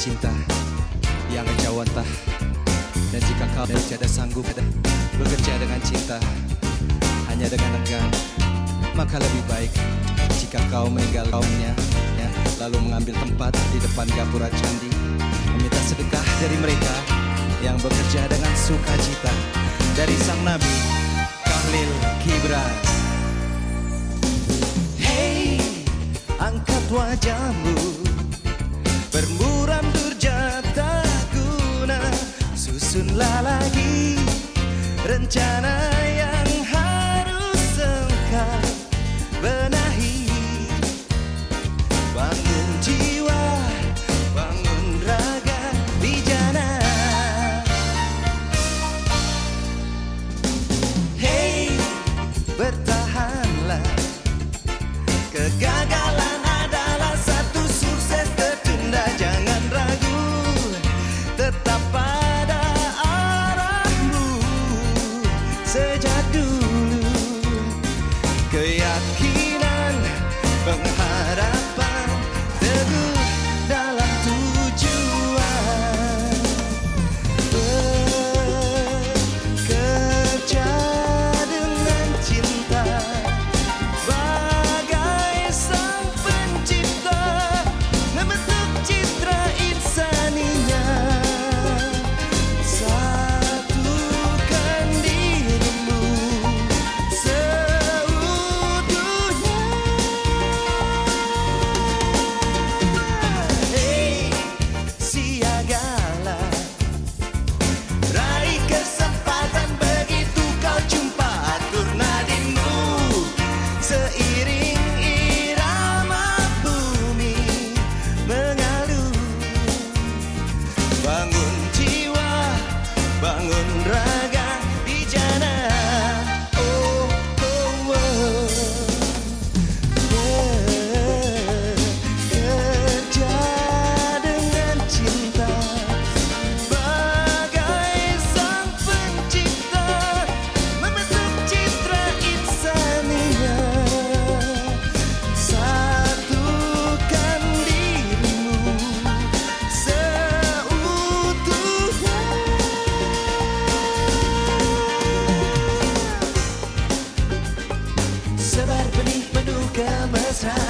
Cinta yang kejauhan Dan jika kau tiada sanggup bekerja dengan cinta Hanya dengan enggan Maka lebih baik jika kau meninggal kaumnya ya, Lalu mengambil tempat di depan gapura candi Meminta sedekah dari mereka yang bekerja dengan sukacita. Dari sang nabi Khalil Gibran Hey, angkat wajahmu Bermuram lagi rencana dulu keyakinan time.